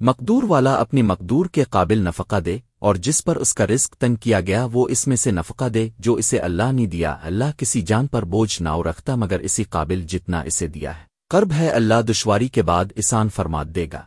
مقدور والا اپنی مقدور کے قابل نفقہ دے، اور جس پر اس کا رزق تنگ کیا گیا وہ اس میں سے نفقہ دے، جو اسے اللہ نے دیا۔ اللہ کسی جان پر بوجھ نہ رکھتا، مگر اسی قابل جتنا اسے دیا ہے۔ قرب ہے اللہ دشواری کے بعد اسان فرماد دے گا۔